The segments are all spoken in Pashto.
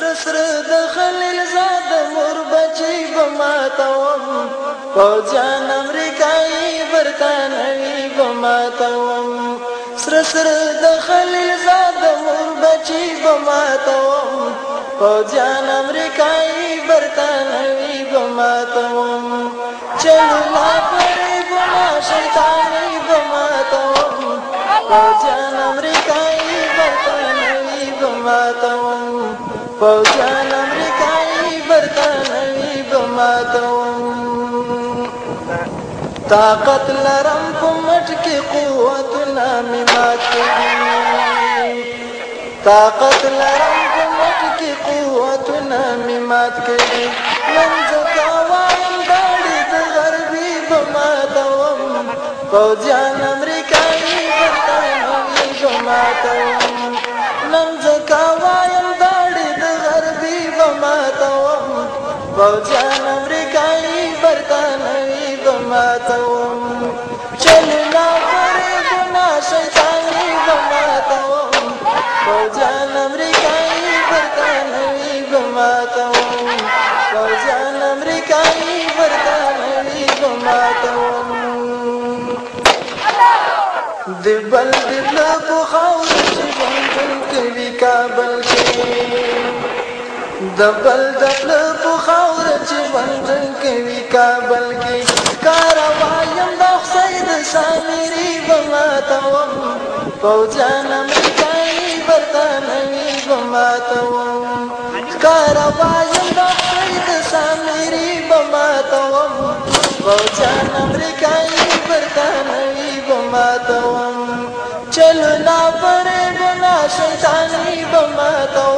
ترسر د خلیل زاد مور بچی بماتوم پوځان امریکایي برتانوي بماتوم سرسر د خلیل زاد مور بچی بماتوم پوځان امریکایي برتانوي بماتوم چلو لا پرې ګنا شیطاني بماتوم پوځان امریکایي برتانوي بماتوم پوځان امریکایي برتانوي به ماتوم طاقت لرم په مټ کې قوتونه مې ماتوي طاقت لرم په مټ کې قوتونه مې مات کړي نن ځکه وایم دا د غربي به ماتوم پوځان امریکایي برتانوي به ماتوم جان امریکایی برطانوی بماتوم چلنا فریبنا شیطانی بماتوم فوجان امریکایی برطانوی بماتوم فوجان امریکایی برطانوی بماتوم دبل دبل بخاور شبان بنت بکابل د بل دل په خاور چې باندې کوي کابل کې کاروایم د حسین سامری بماتوم فوجان مکانی برتانوی بماتوم کاروایم د حسین سامری بماتوم فوجان امریکایی برتانوی بماتوم چلو نا فریب نا شیطانی بماتوم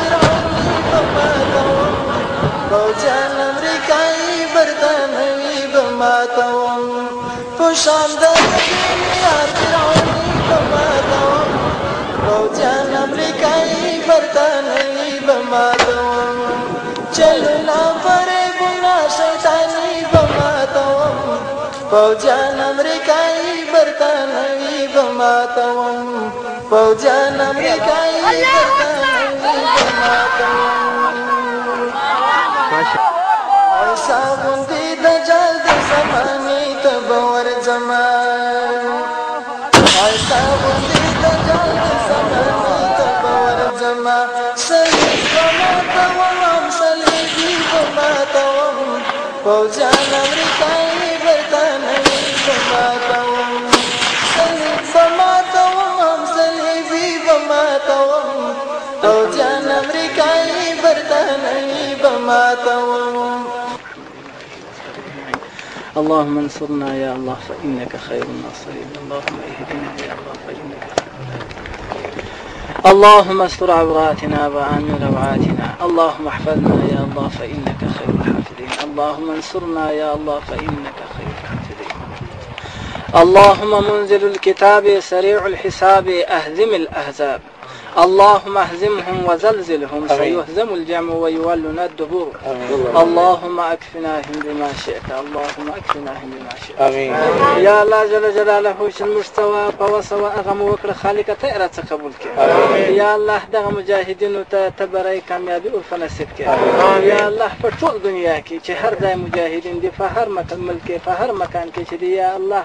شاندار میار پیرانی بمادوم روزان امریکایی برطانوی بمادوم چلنا فریبنا شیطانی بمادوم فوجان امریکایی برطانوی بمادوم فوجان امریکایی برطانوی بمادوم ایسا بندی دجال دسم الزمان عسى بنيت جعل الزمان تبور الزمان سليم ومات وهم سليم ومات وهم فوجان أمريكاني بريطاني ومات وهم سليم ومات وهم سليم ومات وهم فوجان أمريكاني بريطاني ومات وهم اللهم انصرنا يا الله فإنك خير الناصرين اللهم اهدنا يا الله فإنك خير الناصرين اللهم استر عوراتنا وآمن روعاتنا اللهم احفظنا يا الله فإنك خير الحافظين اللهم انصرنا يا الله فإنك خير الحافظين اللهم منزل الكتاب سريع الحساب أهزم الأحزاب اللهم اهزمهم وزلزلهم سيهزم الجمع ويولون الدبور اللهم اكفناهم بما شئت اللهم اكفناهم بما شئت امين يا الله جل جلاله وش المستوى فوسوى واغم وكر خالك تيرا تقبلك يا الله دغ مجاهدين تبري كاميابي او فنصیب الله په ټول دنیا کې چې هر دي فهر مكان مکمل فهر مكان هر مکان الله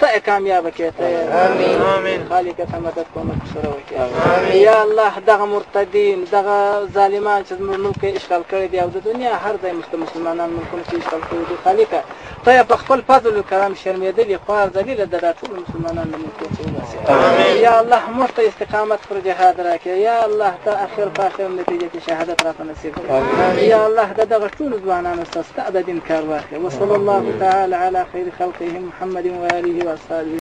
ته يا بكيت امين امين خالق ته مدد کوم سره یا الله دغه مرتدین دغه ظالمان چې زموږ ملک اشغال کړی دی او د دنیا هر ځای مسلمانان ملکونه چې اشغال کړي دي خالقه ته یې په خپل فضل او کرم شرمېدلې خوار ذلیله د ټول مسلمانانو ملکونه چې وباسي یا الله موږ ته استقامت پر جهاد راکړي یا الله ته اخر په اخر نتیجه کې شهادت راته نصیب کړي یا الله د دغه ټول ځوانانو ستاسو د دین کار واخلي وصلی الله تعالی علی خیر خلقه محمد و آله و اصحابه